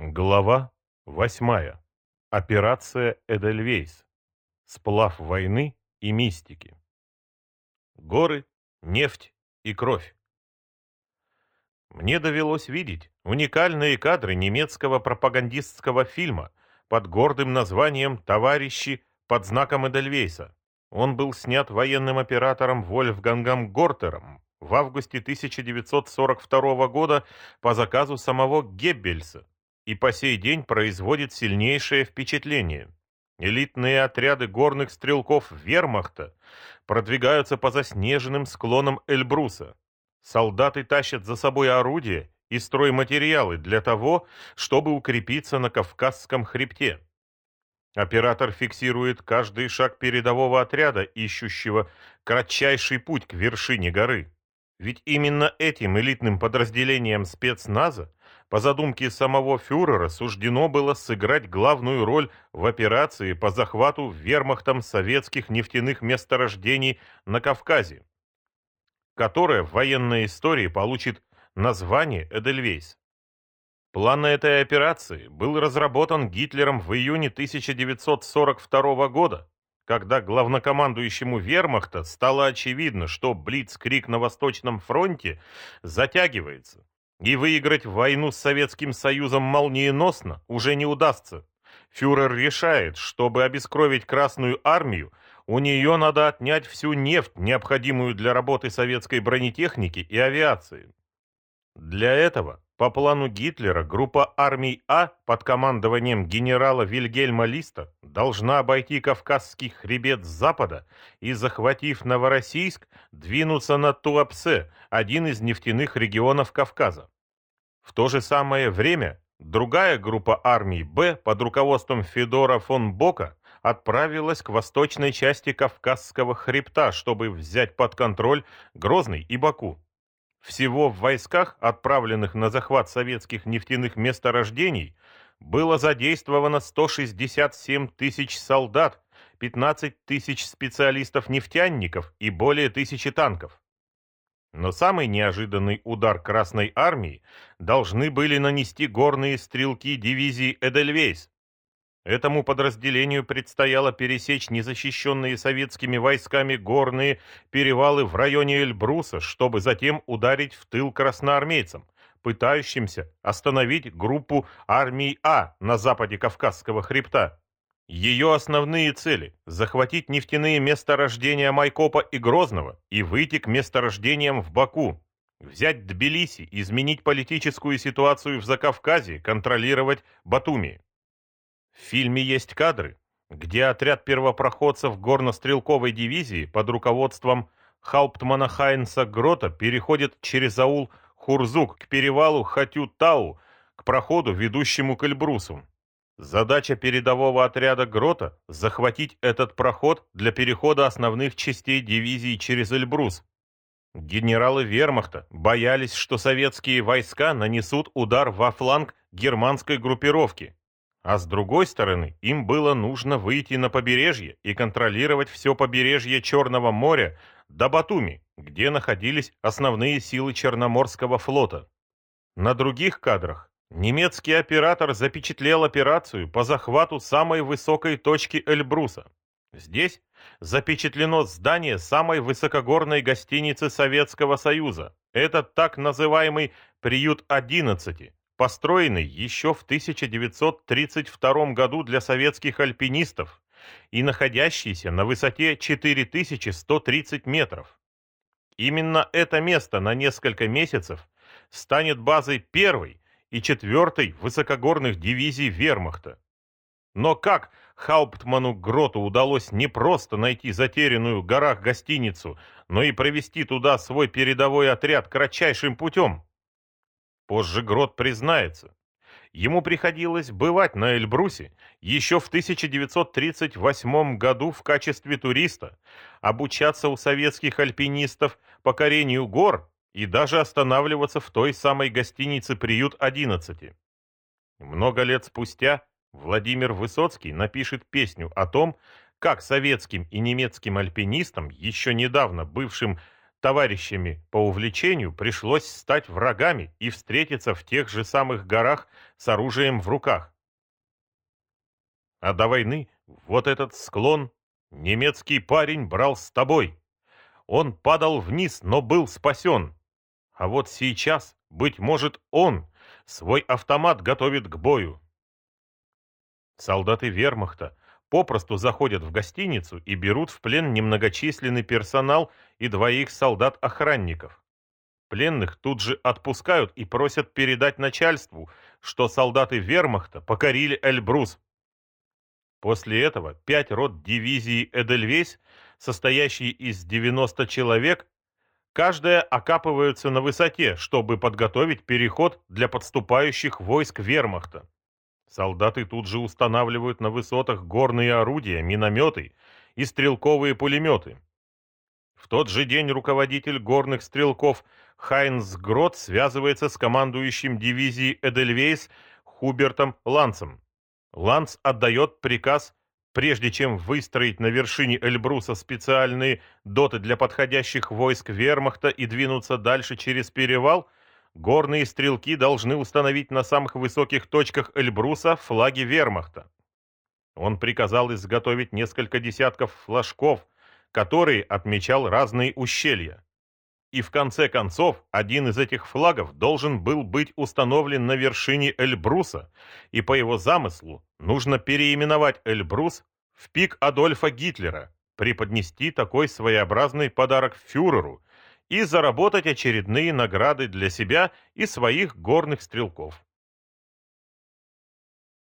Глава 8. Операция Эдельвейс. Сплав войны и мистики. Горы, нефть и кровь. Мне довелось видеть уникальные кадры немецкого пропагандистского фильма под гордым названием «Товарищи под знаком Эдельвейса». Он был снят военным оператором Вольфгангом Гортером в августе 1942 года по заказу самого Геббельса и по сей день производит сильнейшее впечатление. Элитные отряды горных стрелков вермахта продвигаются по заснеженным склонам Эльбруса. Солдаты тащат за собой орудия и стройматериалы для того, чтобы укрепиться на Кавказском хребте. Оператор фиксирует каждый шаг передового отряда, ищущего кратчайший путь к вершине горы. Ведь именно этим элитным подразделениям спецназа по задумке самого фюрера суждено было сыграть главную роль в операции по захвату вермахтом советских нефтяных месторождений на Кавказе, которая в военной истории получит название Эдельвейс. План этой операции был разработан Гитлером в июне 1942 года, когда главнокомандующему вермахта стало очевидно, что блицкрик на Восточном фронте затягивается, и выиграть войну с Советским Союзом молниеносно уже не удастся. Фюрер решает, чтобы обескровить Красную Армию, у нее надо отнять всю нефть, необходимую для работы советской бронетехники и авиации. Для этого, по плану Гитлера, группа армий А под командованием генерала Вильгельма Листа должна обойти Кавказский хребет с запада и, захватив Новороссийск, двинуться на Туапсе, один из нефтяных регионов Кавказа. В то же самое время другая группа армий Б под руководством Федора фон Бока отправилась к восточной части Кавказского хребта, чтобы взять под контроль Грозный и Баку. Всего в войсках, отправленных на захват советских нефтяных месторождений, было задействовано 167 тысяч солдат, 15 тысяч специалистов-нефтяников и более тысячи танков. Но самый неожиданный удар Красной Армии должны были нанести горные стрелки дивизии Эдельвейс, Этому подразделению предстояло пересечь незащищенные советскими войсками горные перевалы в районе Эльбруса, чтобы затем ударить в тыл красноармейцам, пытающимся остановить группу армии А на западе Кавказского хребта. Ее основные цели – захватить нефтяные месторождения Майкопа и Грозного и выйти к месторождениям в Баку, взять Тбилиси, изменить политическую ситуацию в Закавказье, контролировать Батуми. В фильме есть кадры, где отряд первопроходцев горнострелковой дивизии под руководством Хауптмана Хайнса Грота переходит через аул Хурзук к перевалу Хатю-Тау, к проходу, ведущему к Эльбрусу. Задача передового отряда Грота – захватить этот проход для перехода основных частей дивизии через Эльбрус. Генералы вермахта боялись, что советские войска нанесут удар во фланг германской группировки, а с другой стороны, им было нужно выйти на побережье и контролировать все побережье Черного моря до Батуми, где находились основные силы Черноморского флота. На других кадрах немецкий оператор запечатлел операцию по захвату самой высокой точки Эльбруса. Здесь запечатлено здание самой высокогорной гостиницы Советского Союза. Это так называемый «Приют 11», построенный еще в 1932 году для советских альпинистов и находящийся на высоте 4130 метров. Именно это место на несколько месяцев станет базой первой и четвертой высокогорных дивизий вермахта. Но как Хауптману Гроту удалось не просто найти затерянную в горах гостиницу, но и провести туда свой передовой отряд кратчайшим путем? Позже Грот признается. Ему приходилось бывать на Эльбрусе еще в 1938 году в качестве туриста, обучаться у советских альпинистов покорению гор и даже останавливаться в той самой гостинице «Приют-11». Много лет спустя Владимир Высоцкий напишет песню о том, как советским и немецким альпинистам, еще недавно бывшим товарищами по увлечению, пришлось стать врагами и встретиться в тех же самых горах с оружием в руках. А до войны вот этот склон немецкий парень брал с тобой. Он падал вниз, но был спасен. А вот сейчас, быть может, он свой автомат готовит к бою. Солдаты вермахта попросту заходят в гостиницу и берут в плен немногочисленный персонал и двоих солдат-охранников. Пленных тут же отпускают и просят передать начальству, что солдаты вермахта покорили Эльбрус. После этого пять рот дивизии Эдельвейс, состоящие из 90 человек, каждая окапываются на высоте, чтобы подготовить переход для подступающих войск вермахта. Солдаты тут же устанавливают на высотах горные орудия, минометы и стрелковые пулеметы. В тот же день руководитель горных стрелков Хайнс Грот связывается с командующим дивизией Эдельвейс Хубертом Ланцем. Ланц отдает приказ, прежде чем выстроить на вершине Эльбруса специальные доты для подходящих войск вермахта и двинуться дальше через перевал – горные стрелки должны установить на самых высоких точках Эльбруса флаги вермахта. Он приказал изготовить несколько десятков флажков, которые отмечал разные ущелья. И в конце концов, один из этих флагов должен был быть установлен на вершине Эльбруса, и по его замыслу нужно переименовать Эльбрус в пик Адольфа Гитлера, преподнести такой своеобразный подарок фюреру – и заработать очередные награды для себя и своих горных стрелков.